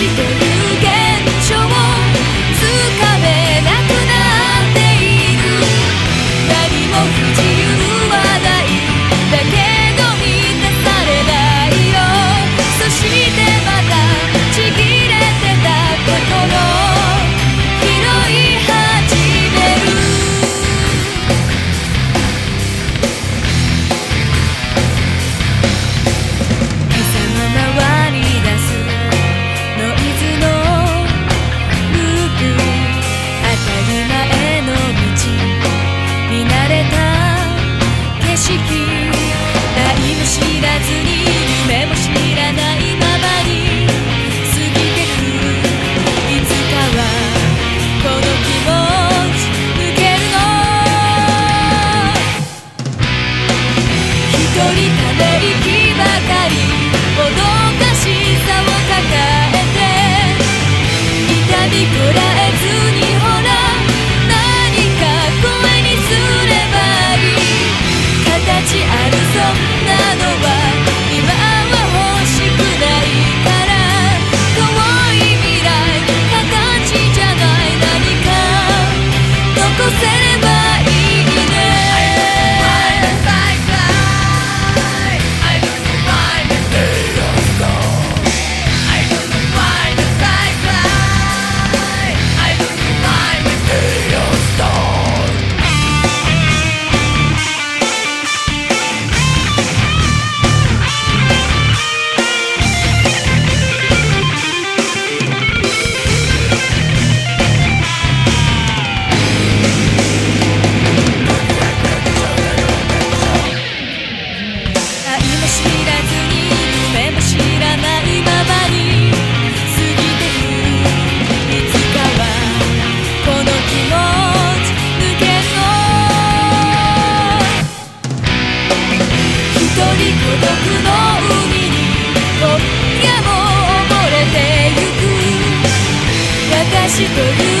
してるという